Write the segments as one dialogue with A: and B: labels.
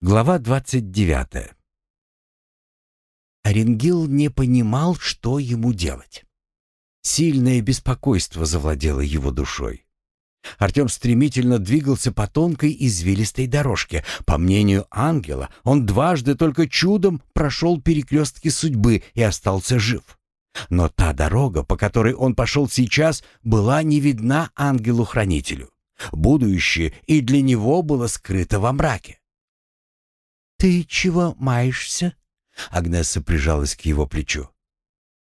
A: Глава 29. Оренгил не понимал, что ему делать. Сильное беспокойство завладело его душой. Артем стремительно двигался по тонкой извилистой дорожке. По мнению ангела, он дважды только чудом прошел перекрестки судьбы и остался жив. Но та дорога, по которой он пошел сейчас, была не видна ангелу-хранителю. Будущее и для него было скрыто во мраке. «Ты чего маешься?» Агнесса прижалась к его плечу.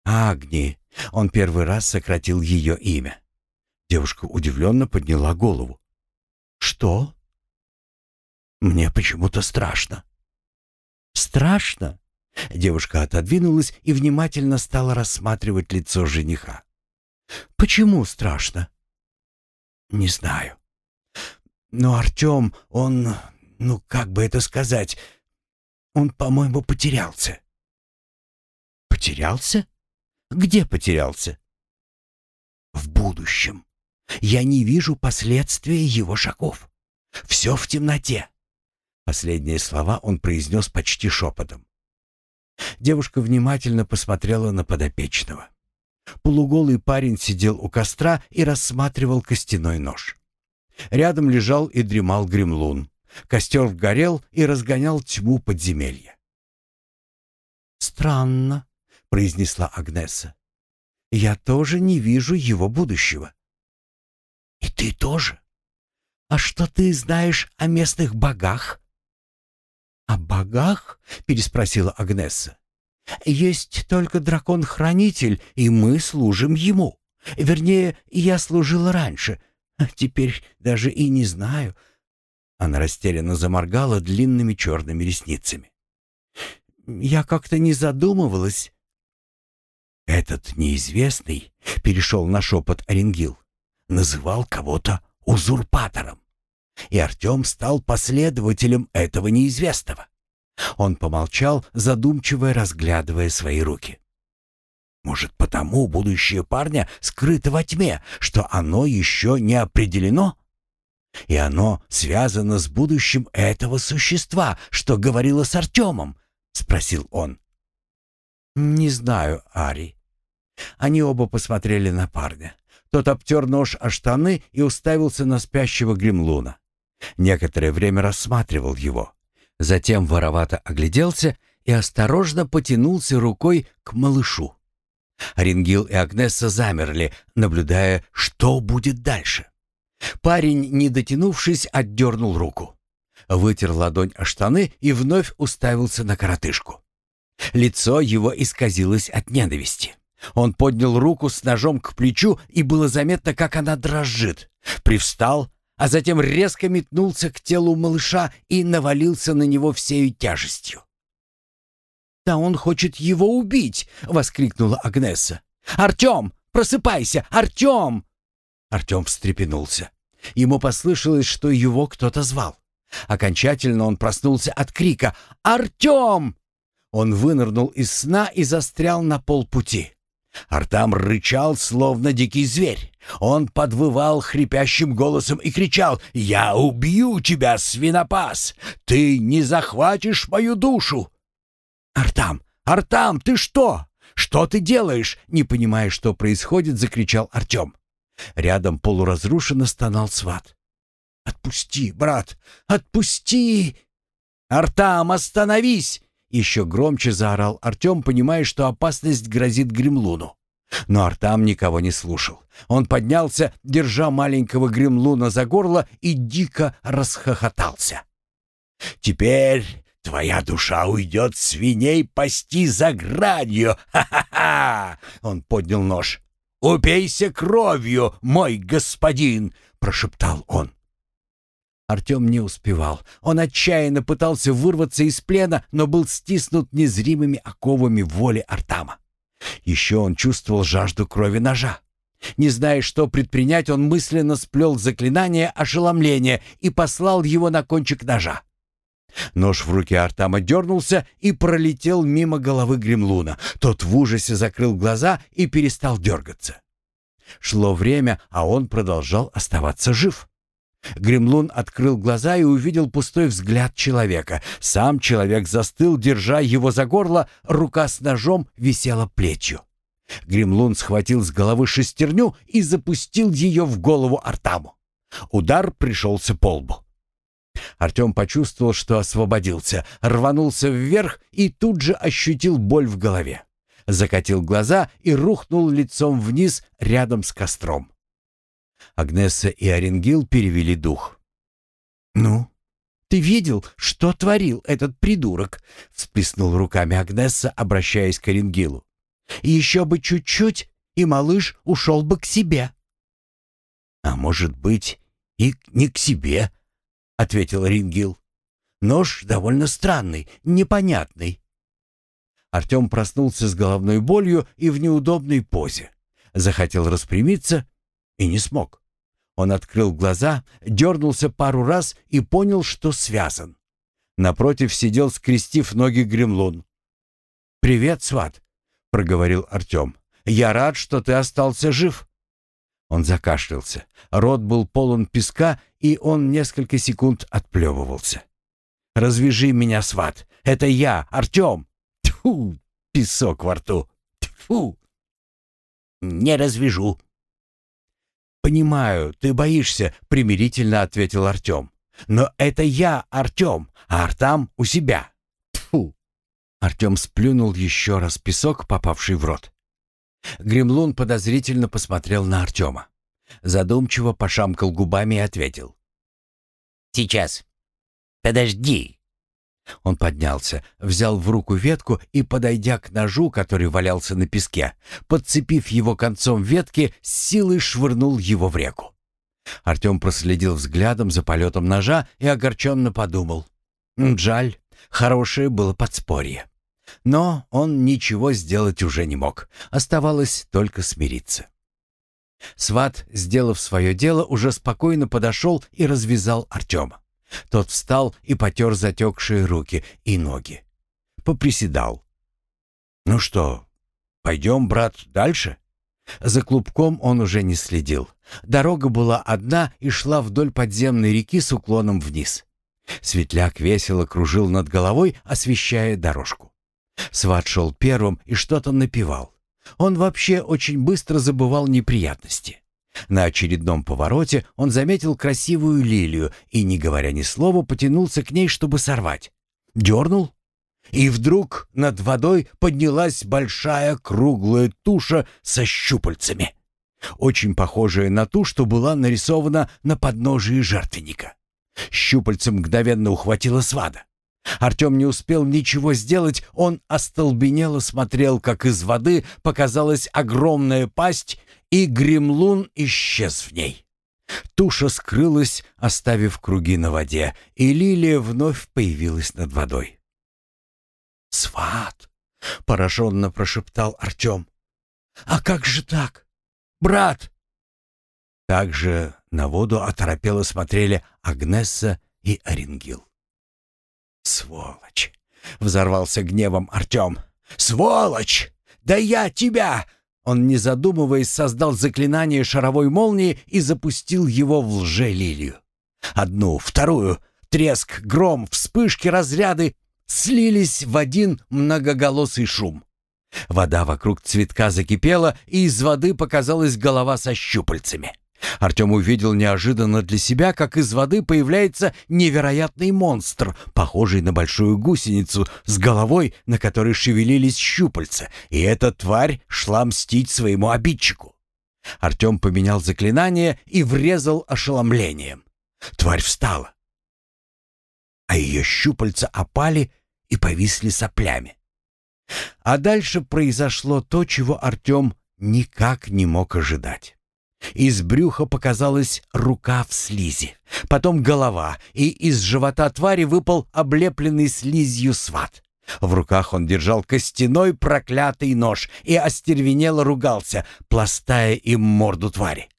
A: «Агни!» Он первый раз сократил ее имя. Девушка удивленно подняла голову. «Что?» «Мне почему-то страшно». «Страшно?» Девушка отодвинулась и внимательно стала рассматривать лицо жениха. «Почему страшно?» «Не знаю. Но Артем, он ну, как бы это сказать, он, по-моему, потерялся. Потерялся? Где потерялся? В будущем. Я не вижу последствия его шагов. Все в темноте. Последние слова он произнес почти шепотом. Девушка внимательно посмотрела на подопечного. Полуголый парень сидел у костра и рассматривал костяной нож. Рядом лежал и дремал гремлун. Костер горел и разгонял тьму подземелья. «Странно», — произнесла Агнеса. «Я тоже не вижу его будущего». «И ты тоже? А что ты знаешь о местных богах?» «О богах?» — переспросила Агнеса. «Есть только дракон-хранитель, и мы служим ему. Вернее, я служила раньше, теперь даже и не знаю, она растерянно заморгала длинными черными ресницами. «Я как-то не задумывалась». «Этот неизвестный», — перешел на шепот Оренгил, называл кого-то узурпатором. И Артем стал последователем этого неизвестного. Он помолчал, задумчиво разглядывая свои руки. «Может, потому будущее парня скрыто во тьме, что оно еще не определено?» И оно связано с будущим этого существа, что говорило с Артемом?» — спросил он. «Не знаю, Ари». Они оба посмотрели на парня. Тот обтер нож о штаны и уставился на спящего гремлуна. Некоторое время рассматривал его. Затем воровато огляделся и осторожно потянулся рукой к малышу. Рингил и Агнесса замерли, наблюдая, что будет дальше. Парень, не дотянувшись, отдернул руку. Вытер ладонь о штаны и вновь уставился на коротышку. Лицо его исказилось от ненависти. Он поднял руку с ножом к плечу, и было заметно, как она дрожит. Привстал, а затем резко метнулся к телу малыша и навалился на него всею тяжестью. «Да он хочет его убить!» — воскликнула Агнеса. «Артем, просыпайся! Артем!» Артем встрепенулся. Ему послышалось, что его кто-то звал. Окончательно он проснулся от крика «Артем!». Он вынырнул из сна и застрял на полпути. Артам рычал, словно дикий зверь. Он подвывал хрипящим голосом и кричал «Я убью тебя, свинопас! Ты не захватишь мою душу!» «Артам! Артам, ты что? Что ты делаешь?» Не понимая, что происходит, закричал Артем. Рядом полуразрушенно стонал сват. «Отпусти, брат! Отпусти!» «Артам, остановись!» Еще громче заорал Артем, понимая, что опасность грозит Гремлуну. Но Артам никого не слушал. Он поднялся, держа маленького Гремлуна за горло, и дико расхохотался. «Теперь твоя душа уйдет свиней пасти за гранью! Ха-ха-ха!» Он поднял нож. «Упейся кровью, мой господин!» — прошептал он. Артем не успевал. Он отчаянно пытался вырваться из плена, но был стиснут незримыми оковами воли Артама. Еще он чувствовал жажду крови ножа. Не зная, что предпринять, он мысленно сплел заклинание ошеломления и послал его на кончик ножа. Нож в руке Артама дернулся и пролетел мимо головы Гремлуна. Тот в ужасе закрыл глаза и перестал дергаться. Шло время, а он продолжал оставаться жив. Гремлун открыл глаза и увидел пустой взгляд человека. Сам человек застыл, держа его за горло, рука с ножом висела плечью. Гремлун схватил с головы шестерню и запустил ее в голову Артаму. Удар пришелся по лбу. Артем почувствовал, что освободился, рванулся вверх и тут же ощутил боль в голове. Закатил глаза и рухнул лицом вниз рядом с костром. Агнесса и Оренгил перевели дух. «Ну, ты видел, что творил этот придурок?» — всплеснул руками Агнесса, обращаясь к Оренгилу. «Еще бы чуть-чуть, и малыш ушел бы к себе». «А может быть, и не к себе?» — ответил Рингил. «Нож довольно странный, непонятный». Артем проснулся с головной болью и в неудобной позе. Захотел распрямиться и не смог. Он открыл глаза, дернулся пару раз и понял, что связан. Напротив сидел, скрестив ноги гремлун. «Привет, сват», — проговорил Артем. «Я рад, что ты остался жив». Он закашлялся. Рот был полон песка, и он несколько секунд отплевывался. «Развяжи меня, сват! Это я, Артем!» Тьфу! Песок во рту! Тьфу! «Не развяжу!» «Понимаю, ты боишься», — примирительно ответил Артем. «Но это я, Артем, а Артам у себя». Тьфу! Артем сплюнул еще раз песок, попавший в рот. Гремлун подозрительно посмотрел на Артема. Задумчиво пошамкал губами и ответил. «Сейчас. Подожди». Он поднялся, взял в руку ветку и, подойдя к ножу, который валялся на песке, подцепив его концом ветки, с силой швырнул его в реку. Артем проследил взглядом за полетом ножа и огорченно подумал. «Жаль, хорошее было подспорье». Но он ничего сделать уже не мог. Оставалось только смириться. Сват, сделав свое дело, уже спокойно подошел и развязал Артема. Тот встал и потер затекшие руки и ноги. Поприседал. «Ну что, пойдем, брат, дальше?» За клубком он уже не следил. Дорога была одна и шла вдоль подземной реки с уклоном вниз. Светляк весело кружил над головой, освещая дорожку. Сват шел первым и что-то напевал. Он вообще очень быстро забывал неприятности. На очередном повороте он заметил красивую лилию и, не говоря ни слова, потянулся к ней, чтобы сорвать. Дернул, и вдруг над водой поднялась большая круглая туша со щупальцами, очень похожая на ту, что была нарисована на подножии жертвенника. Щупальцем мгновенно ухватила свада. Артем не успел ничего сделать, он остолбенело смотрел, как из воды показалась огромная пасть, и гремлун исчез в ней. Туша скрылась, оставив круги на воде, и лилия вновь появилась над водой. «Сват!» — пораженно прошептал Артем. «А как же так? Брат!» Также на воду оторопело смотрели Агнесса и Оренгил. «Сволочь!» — взорвался гневом Артем. «Сволочь! Да я тебя!» Он, не задумываясь, создал заклинание шаровой молнии и запустил его в лже-лилию. Одну, вторую, треск, гром, вспышки, разряды слились в один многоголосый шум. Вода вокруг цветка закипела, и из воды показалась голова со щупальцами. Артем увидел неожиданно для себя, как из воды появляется невероятный монстр, похожий на большую гусеницу, с головой, на которой шевелились щупальца, и эта тварь шла мстить своему обидчику. Артем поменял заклинание и врезал ошеломлением. Тварь встала, а ее щупальца опали и повисли соплями. А дальше произошло то, чего Артем никак не мог ожидать. Из брюха показалась рука в слизи, потом голова, и из живота твари выпал облепленный слизью сват. В руках он держал костяной проклятый нож и остервенело ругался, пластая им морду твари.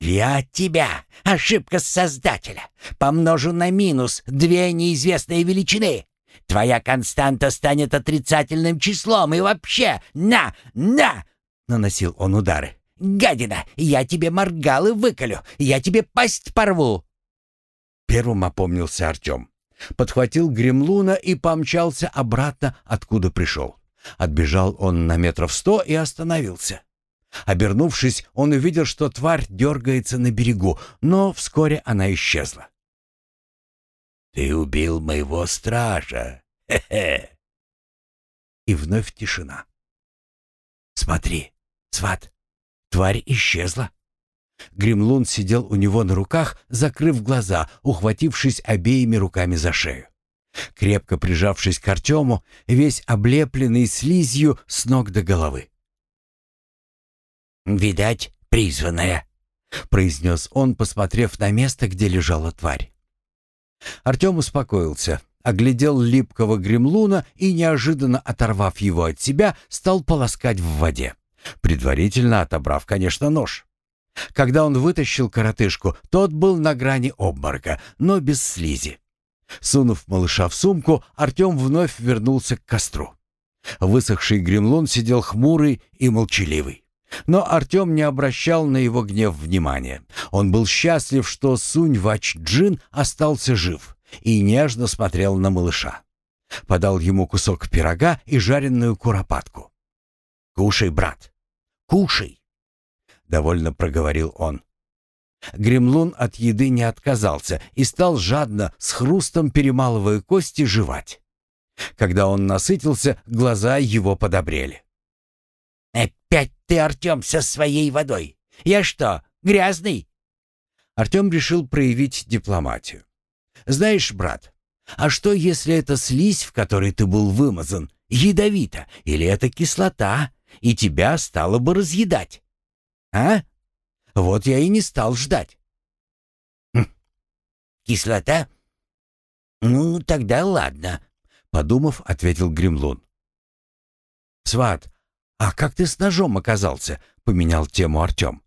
A: «Я тебя, ошибка Создателя, помножу на минус две неизвестные величины. Твоя константа станет отрицательным числом и вообще, на, на!» Наносил он удары.
B: Гадина! Я тебе моргалы выколю! Я тебе пасть порву!»
A: Первым опомнился Артем. Подхватил гремлуна и помчался обратно, откуда пришел. Отбежал он на метров сто и остановился. Обернувшись, он увидел, что тварь дергается на берегу, но вскоре она исчезла.
B: «Ты убил моего стража! Хе-хе!»
A: И вновь тишина. «Смотри, сват, тварь исчезла!» Гремлун сидел у него на руках, закрыв глаза, ухватившись обеими руками за шею. Крепко прижавшись к Артему, весь облепленный слизью с ног до головы.
B: «Видать, призванная», — произнес он, посмотрев на место, где лежала тварь.
A: Артем успокоился, оглядел липкого гремлуна и, неожиданно оторвав его от себя, стал полоскать в воде, предварительно отобрав, конечно, нож. Когда он вытащил коротышку, тот был на грани обморока, но без слизи. Сунув малыша в сумку, Артем вновь вернулся к костру. Высохший гремлун сидел хмурый и молчаливый. Но Артем не обращал на его гнев внимания. Он был счастлив, что Сунь-Вач-Джин остался жив и нежно смотрел на малыша. Подал ему кусок пирога и жареную куропатку. «Кушай, брат, кушай!» — довольно проговорил он. Гремлун от еды не отказался и стал жадно, с хрустом перемалывая кости, жевать. Когда он насытился, глаза его подобрели.
B: «Опять ты, Артем, со своей водой! Я что, грязный?»
A: Артем решил проявить дипломатию. «Знаешь, брат, а что, если это слизь, в которой ты был вымазан, ядовита, или это кислота, и тебя стало бы разъедать? А? Вот я и не стал ждать».
B: Хм. «Кислота? Ну, тогда ладно», — подумав, ответил Гремлун.
A: «Сват, «А как ты с ножом оказался?» — поменял тему Артем.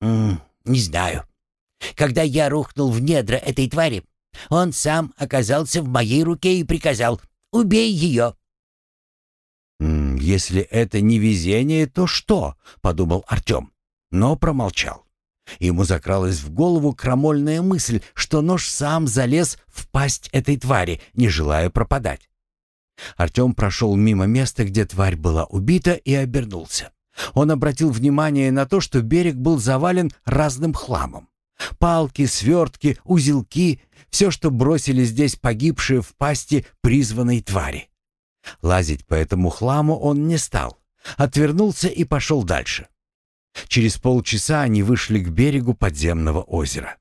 B: «М «Не знаю. Когда я рухнул в недра этой твари, он сам оказался в моей руке и приказал «Убей ее!»
A: «Если это не везение, то что?» — подумал Артем, но промолчал. Ему закралась в голову крамольная мысль, что нож сам залез в пасть этой твари, не желая пропадать. Артем прошел мимо места, где тварь была убита, и обернулся. Он обратил внимание на то, что берег был завален разным хламом. Палки, свертки, узелки — все, что бросили здесь погибшие в пасти призванной твари. Лазить по этому хламу он не стал. Отвернулся и пошел дальше. Через полчаса они вышли к берегу подземного озера.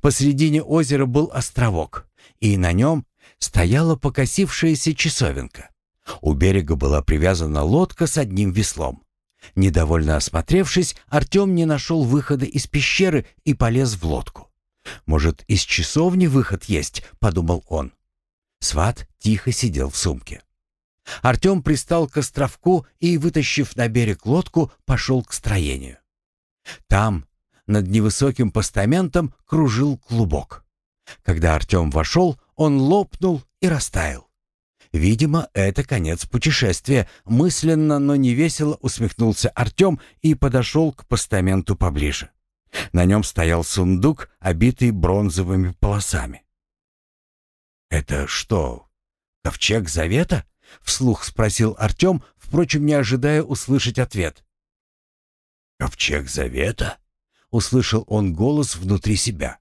A: Посредине озера был островок, и на нем стояла покосившаяся часовенка. У берега была привязана лодка с одним веслом. Недовольно осмотревшись, Артем не нашел выхода из пещеры и полез в лодку. «Может, из часовни выход есть?» — подумал он. Сват тихо сидел в сумке. Артем пристал к островку и, вытащив на берег лодку, пошел к строению. Там, над невысоким постаментом, кружил клубок. Когда Артем вошел, он лопнул и растаял. Видимо, это конец путешествия. Мысленно, но невесело усмехнулся Артем и подошел к постаменту поближе. На нем стоял сундук, обитый бронзовыми полосами. «Это что, ковчег завета?» — вслух спросил Артем, впрочем, не ожидая услышать ответ.
B: «Ковчег завета?» — услышал он голос внутри себя.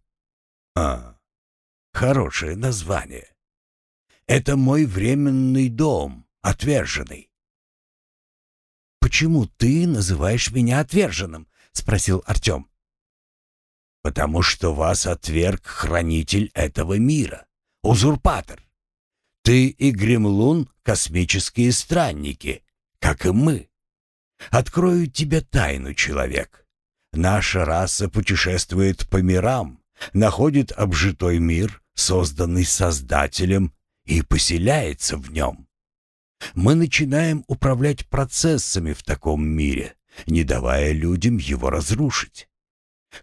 A: «А, Хорошее название. Это мой временный дом, отверженный.
B: «Почему ты называешь меня отверженным?» — спросил Артем.
A: «Потому что вас отверг хранитель этого мира, узурпатор. Ты и Гремлун — космические странники, как и мы. Открою тебе тайну, человек. Наша раса путешествует по мирам, находит обжитой мир созданный Создателем, и поселяется в нем. Мы начинаем управлять процессами в таком мире, не давая людям его разрушить.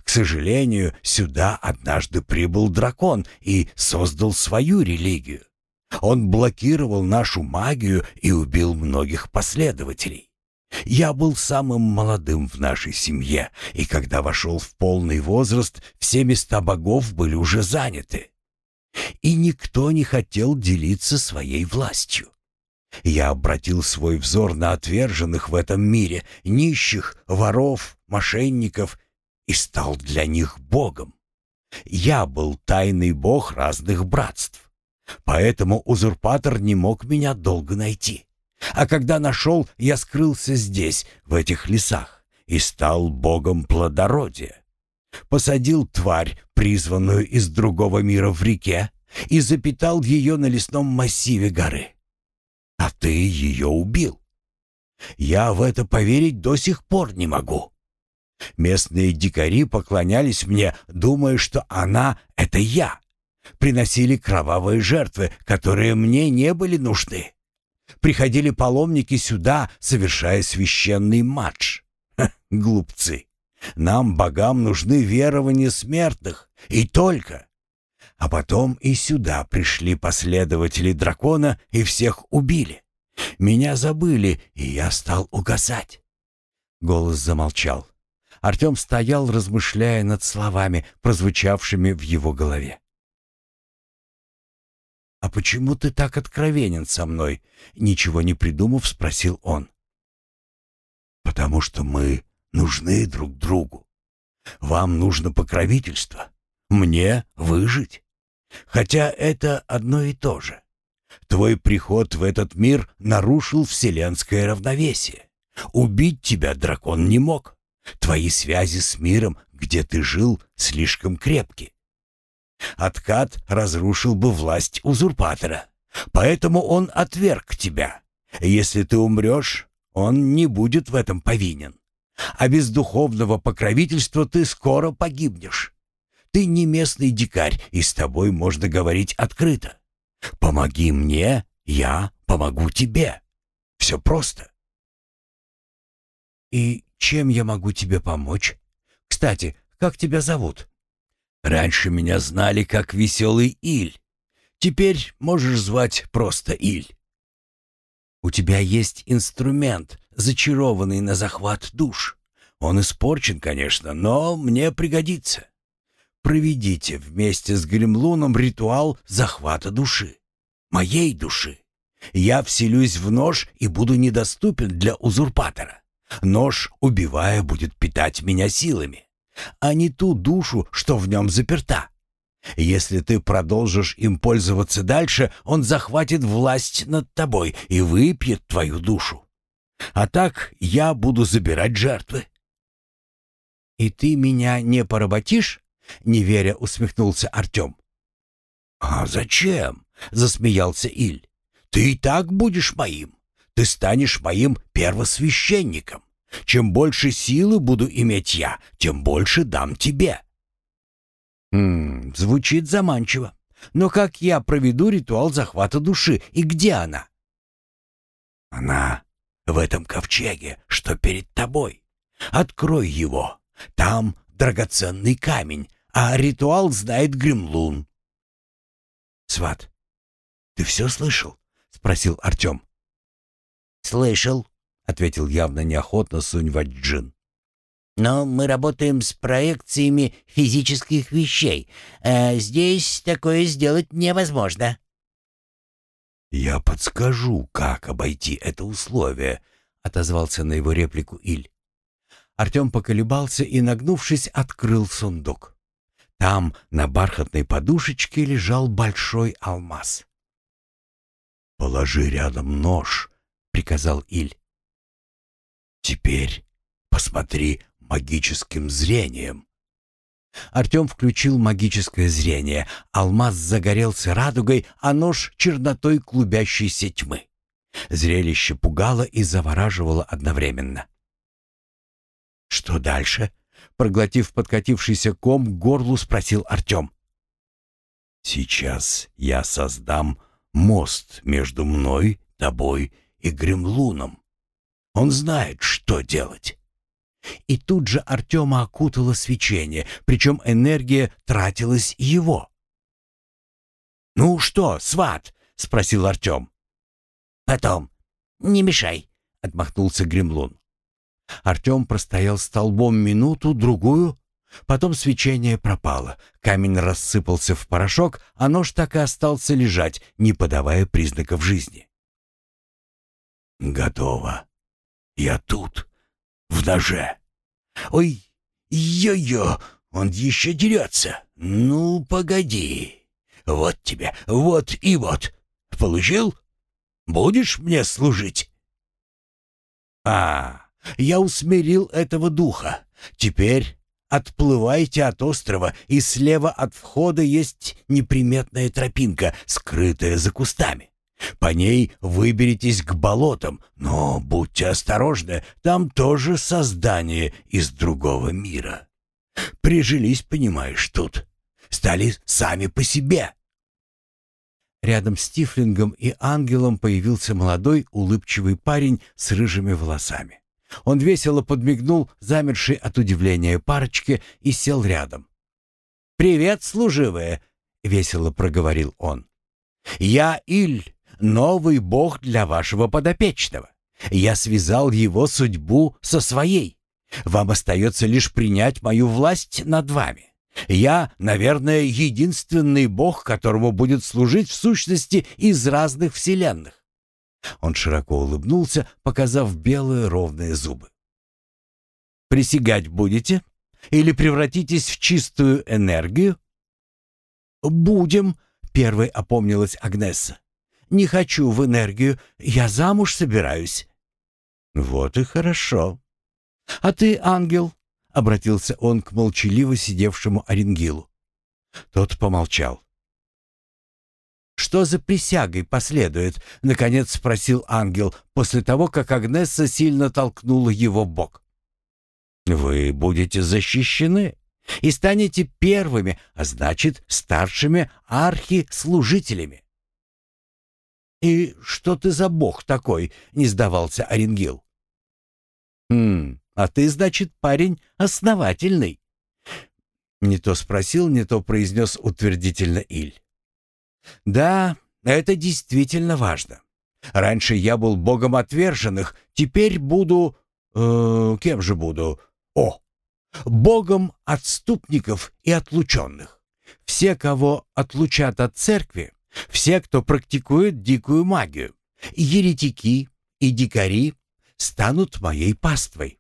A: К сожалению, сюда однажды прибыл дракон и создал свою религию. Он блокировал нашу магию и убил многих последователей. Я был самым молодым в нашей семье, и когда вошел в полный возраст, все места богов были уже заняты. И никто не хотел делиться своей властью. Я обратил свой взор на отверженных в этом мире, нищих, воров, мошенников, и стал для них богом. Я был тайный бог разных братств. Поэтому узурпатор не мог меня долго найти. А когда нашел, я скрылся здесь, в этих лесах, и стал богом плодородия. Посадил тварь, призванную из другого мира в реке, и запитал ее на лесном массиве горы. А ты ее убил. Я в это поверить до сих пор не могу. Местные дикари поклонялись мне, думая, что она — это я. Приносили кровавые жертвы, которые мне не были нужны. Приходили паломники сюда, совершая священный матч. Ха, глупцы. Нам, богам, нужны верования смертных. И только. А потом и сюда пришли последователи дракона и всех убили. Меня забыли, и я стал угасать. Голос замолчал. Артем стоял, размышляя над словами, прозвучавшими в его голове. «А почему ты так откровенен со мной?» Ничего не придумав, спросил он. «Потому что мы нужны друг другу. Вам нужно покровительство, мне выжить. Хотя это одно и то же. Твой приход в этот мир нарушил вселенское равновесие. Убить тебя дракон не мог. Твои связи с миром, где ты жил, слишком крепки. Откат разрушил бы власть узурпатора. Поэтому он отверг тебя. Если ты умрешь, он не будет в этом повинен. А без духовного покровительства ты скоро погибнешь. Ты не местный дикарь, и с тобой можно говорить открыто. Помоги мне, я помогу тебе. Все просто. И чем я могу тебе помочь? Кстати, как тебя зовут? Раньше меня знали как Веселый Иль. Теперь можешь звать просто Иль. У тебя есть инструмент, зачарованный на захват душ. Он испорчен, конечно, но мне пригодится. Проведите вместе с Гремлуном ритуал захвата души. Моей души. Я вселюсь в нож и буду недоступен для узурпатора. Нож, убивая, будет питать меня силами а не ту душу, что в нем заперта. Если ты продолжишь им пользоваться дальше, он захватит власть над тобой и выпьет твою душу. А так я буду забирать жертвы. «И ты меня не поработишь?» — неверя усмехнулся Артем. «А зачем?» — засмеялся Иль. «Ты и так будешь моим. Ты станешь моим первосвященником. Чем больше силы буду иметь я, тем больше дам тебе». «Хм, звучит заманчиво. Но как я проведу ритуал захвата души, и где она?» «Она в этом ковчеге, что перед тобой. Открой его. Там драгоценный камень, а ритуал знает Гремлун». «Сват, ты все слышал?» — спросил Артем.
B: «Слышал»,
A: ответил явно неохотно Сунь Ваджин.
B: Но мы работаем с проекциями физических вещей, а здесь такое сделать невозможно.
A: «Я подскажу, как обойти это условие», — отозвался на его реплику Иль. Артем поколебался и, нагнувшись, открыл сундук. Там на бархатной подушечке лежал большой алмаз. «Положи рядом нож», — приказал Иль. Теперь посмотри магическим зрением. Артем включил магическое зрение. Алмаз загорелся радугой, а нож — чернотой клубящейся тьмы. Зрелище пугало и завораживало одновременно. «Что дальше?» — проглотив подкатившийся ком, к горлу спросил Артем. «Сейчас я создам мост между мной, тобой и Гремлуном. Он знает, что делать. И тут же Артема окутало свечение, причем энергия тратилась его. «Ну что, сват?» — спросил Артем.
B: «Потом. Не мешай», — отмахнулся Гремлун.
A: Артем простоял столбом минуту, другую, потом свечение пропало, камень рассыпался в порошок, а нож так и остался лежать, не подавая признаков жизни.
C: «Готово. Я тут, в ноже. Ой, йо-йо, он еще дерется. Ну, погоди. Вот тебе, вот и вот. Получил? Будешь мне служить?» «А, я усмирил этого духа. Теперь отплывайте от острова, и слева от входа есть неприметная тропинка, скрытая за кустами. По ней выберитесь к болотам, но будьте осторожны, там тоже создание из другого мира. Прижились, понимаешь, тут. Стали сами по себе.
A: Рядом с Тифлингом и ангелом появился молодой улыбчивый парень с рыжими волосами. Он весело подмигнул замершей от удивления парочке и сел рядом. «Привет, служивые!» — весело проговорил он. «Я Иль, новый бог для вашего подопечного. Я связал его судьбу со своей. Вам остается лишь принять мою власть над вами. Я, наверное, единственный бог, которому будет служить в сущности из разных вселенных. Он широко улыбнулся, показав белые ровные зубы. «Присягать будете? Или превратитесь в чистую энергию?» «Будем», — первой опомнилась Агнесса. «Не хочу в энергию, я замуж собираюсь». «Вот и хорошо. А ты, ангел?» — обратился он к молчаливо сидевшему Оренгилу. Тот помолчал. «Что за присягой последует?» — наконец спросил ангел, после того, как Агнесса сильно толкнула его бок. «Вы будете защищены и станете первыми, а значит, старшими архислужителями». «И что ты за бог такой?» — не сдавался Оренгил. «Хм, а ты, значит, парень основательный». Не то спросил, не то произнес утвердительно Иль. «Да, это действительно важно. Раньше я был богом отверженных, теперь буду... Э, кем же буду? О, богом отступников и отлученных. Все, кого отлучат от церкви, все, кто практикует дикую магию, еретики и дикари, станут моей паствой.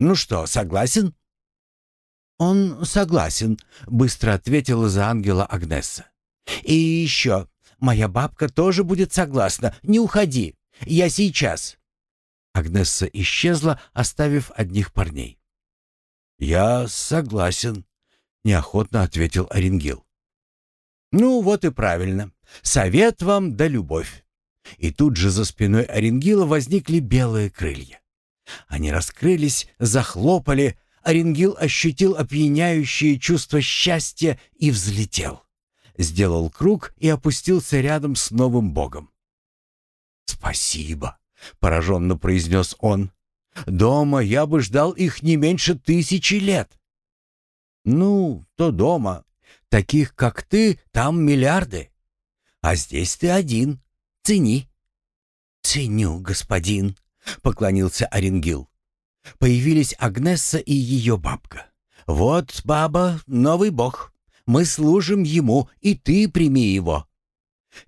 A: Ну что, согласен?» «Он согласен», — быстро ответила за ангела Агнесса. «И еще, моя бабка тоже будет согласна. Не уходи. Я сейчас». Агнесса исчезла, оставив одних парней. «Я согласен», — неохотно ответил Оренгил. «Ну, вот и правильно. Совет вам да любовь». И тут же за спиной Оренгила возникли белые крылья. Они раскрылись, захлопали, Оренгил ощутил опьяняющее чувство счастья и взлетел. Сделал круг и опустился рядом с новым богом. «Спасибо», — пораженно произнес он. «Дома я бы ждал их не меньше тысячи лет». «Ну, то дома. Таких, как ты, там миллиарды. А здесь ты один. Цени». «Ценю, господин», — поклонился Оренгил. Появились Агнесса и ее бабка. «Вот, баба, новый бог. Мы служим ему, и ты прими его».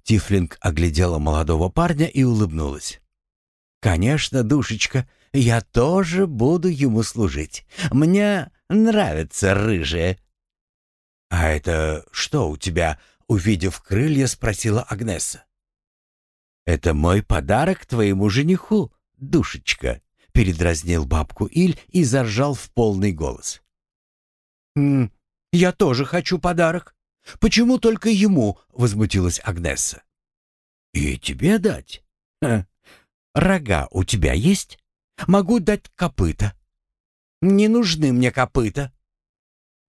A: Тифлинг оглядела молодого парня и улыбнулась. «Конечно, душечка, я тоже буду ему служить. Мне нравится рыжая». «А это что у тебя?» — увидев крылья, спросила Агнесса. «Это мой подарок твоему жениху», душечка», — передразнил бабку Иль и заржал в полный голос. «М -м, «Я тоже хочу подарок. Почему только ему?» — возмутилась Агнесса. «И тебе дать? Ха. Рога у тебя есть? Могу дать копыта». «Не нужны мне копыта».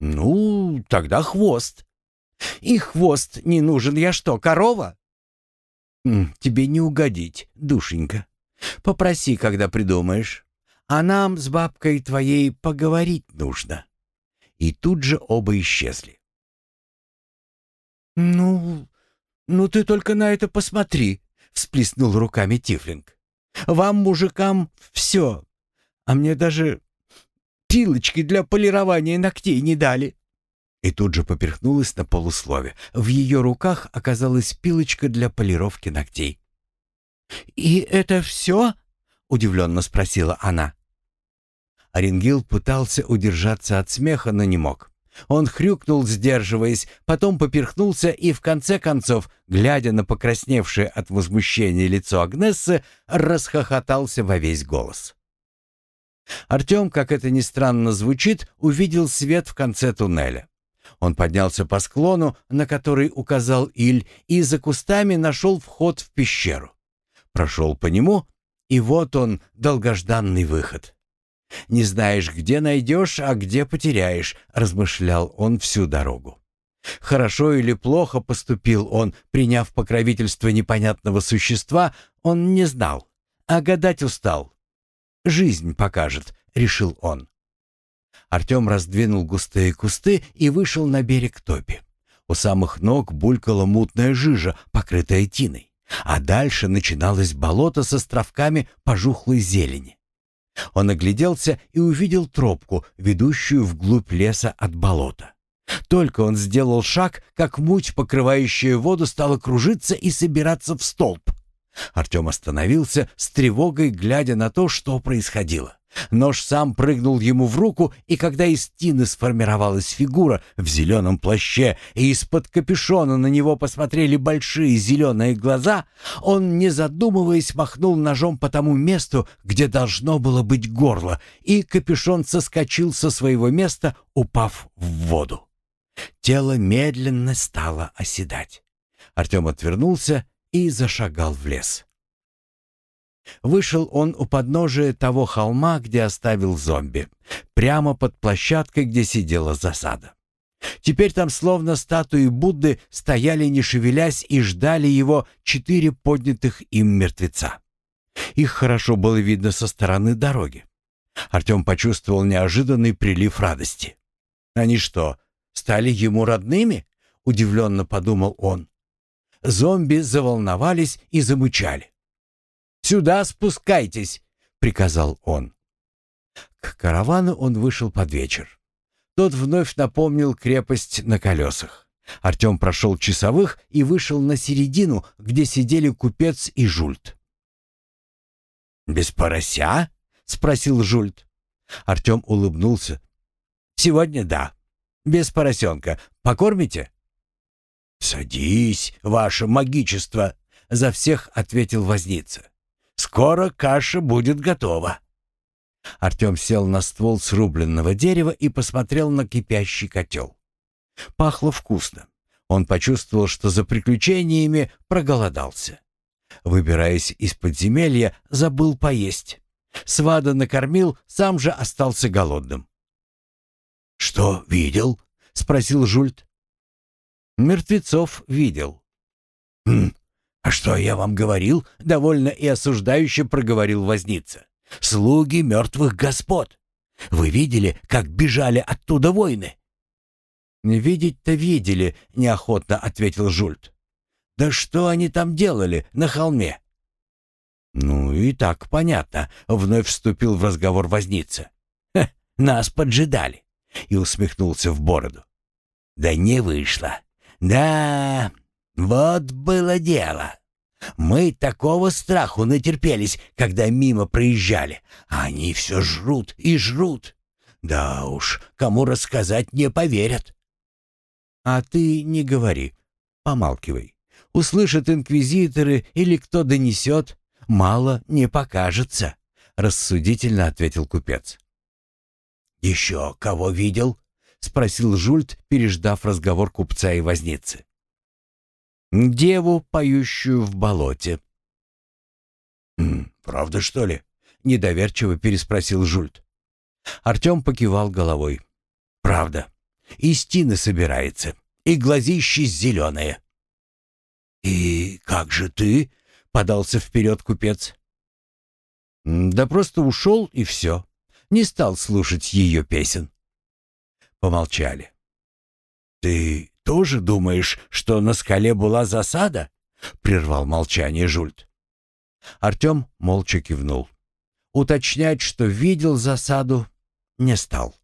A: «Ну, тогда хвост». «И хвост не нужен. Я что, корова?» «Тебе не угодить, душенька. Попроси, когда придумаешь. А нам с бабкой твоей поговорить нужно». И тут же оба исчезли. «Ну, ну ты только на это посмотри», — всплеснул руками Тифлинг. «Вам, мужикам, все. А мне даже пилочки для полирования ногтей не дали». И тут же поперхнулась на полуслове. В ее руках оказалась пилочка для полировки ногтей. «И это все?» — удивленно спросила она. Оренгил пытался удержаться от смеха, но не мог. Он хрюкнул, сдерживаясь, потом поперхнулся и, в конце концов, глядя на покрасневшее от возмущения лицо Агнессы, расхохотался во весь голос. Артем, как это ни странно звучит, увидел свет в конце туннеля. Он поднялся по склону, на который указал Иль, и за кустами нашел вход в пещеру. Прошел по нему, и вот он, долгожданный выход. «Не знаешь, где найдешь, а где потеряешь», — размышлял он всю дорогу. Хорошо или плохо поступил он, приняв покровительство непонятного существа, он не знал, а гадать устал. «Жизнь покажет», — решил он. Артем раздвинул густые кусты и вышел на берег топи. У самых ног булькала мутная жижа, покрытая тиной, а дальше начиналось болото с островками пожухлой зелени. Он огляделся и увидел тропку, ведущую вглубь леса от болота. Только он сделал шаг, как муть, покрывающая воду, стала кружиться и собираться в столб. Артем остановился, с тревогой глядя на то, что происходило. Нож сам прыгнул ему в руку, и когда из тины сформировалась фигура в зеленом плаще, и из-под капюшона на него посмотрели большие зеленые глаза, он, не задумываясь, махнул ножом по тому месту, где должно было быть горло, и капюшон соскочил со своего места, упав в воду. Тело медленно стало оседать. Артем отвернулся и зашагал в лес. Вышел он у подножия того холма, где оставил зомби, прямо под площадкой, где сидела засада. Теперь там словно статуи Будды стояли не шевелясь и ждали его четыре поднятых им мертвеца. Их хорошо было видно со стороны дороги. Артем почувствовал неожиданный прилив радости. «Они что, стали ему родными?» — удивленно подумал он. Зомби заволновались и замычали. Сюда спускайтесь!» — приказал он. К каравану он вышел под вечер. Тот вновь напомнил крепость на колесах. Артем прошел часовых и вышел на середину, где сидели купец и жульт.
C: «Без порося?» — спросил жульт.
A: Артем улыбнулся. «Сегодня да. Без поросенка. Покормите?»
C: «Садись, ваше магичество!» — за всех ответил возница. Скоро каша будет готова».
A: Артем сел на ствол срубленного дерева и посмотрел на кипящий котел. Пахло вкусно. Он почувствовал, что за приключениями проголодался. Выбираясь из подземелья, забыл поесть. Свада накормил, сам же остался голодным.
C: «Что видел?» — спросил Жульт.
A: «Мертвецов видел».
C: «Хм, «А что я вам говорил?» — довольно и осуждающе проговорил возница. «Слуги мертвых господ. Вы видели, как бежали оттуда воины?»
A: «Видеть-то видели», — неохотно ответил Жульт. «Да что они там делали на холме?»
C: «Ну и так понятно», — вновь вступил в разговор возница. «Нас поджидали», — и усмехнулся в бороду. «Да не вышло. Да, вот было дело. Мы такого страху натерпелись, когда мимо проезжали, они все жрут и жрут. Да уж, кому рассказать не поверят.
A: А ты не говори, помалкивай. Услышат инквизиторы или кто донесет, мало не покажется, рассудительно ответил купец.
C: «Еще кого видел?» — спросил Жульт, переждав разговор купца и возницы
A: деву, поющую в болоте.
C: «Правда, что ли?»
A: — недоверчиво переспросил Жульт. Артем покивал головой. «Правда. Истина собирается. И глазищи зеленые».
C: «И как же ты?» — подался вперед купец.
A: «Да просто ушел, и все. Не стал слушать ее песен». Помолчали.
C: «Ты тоже думаешь, что на скале была засада?» — прервал молчание Жульт.
A: Артем молча кивнул. Уточнять, что видел засаду, не стал.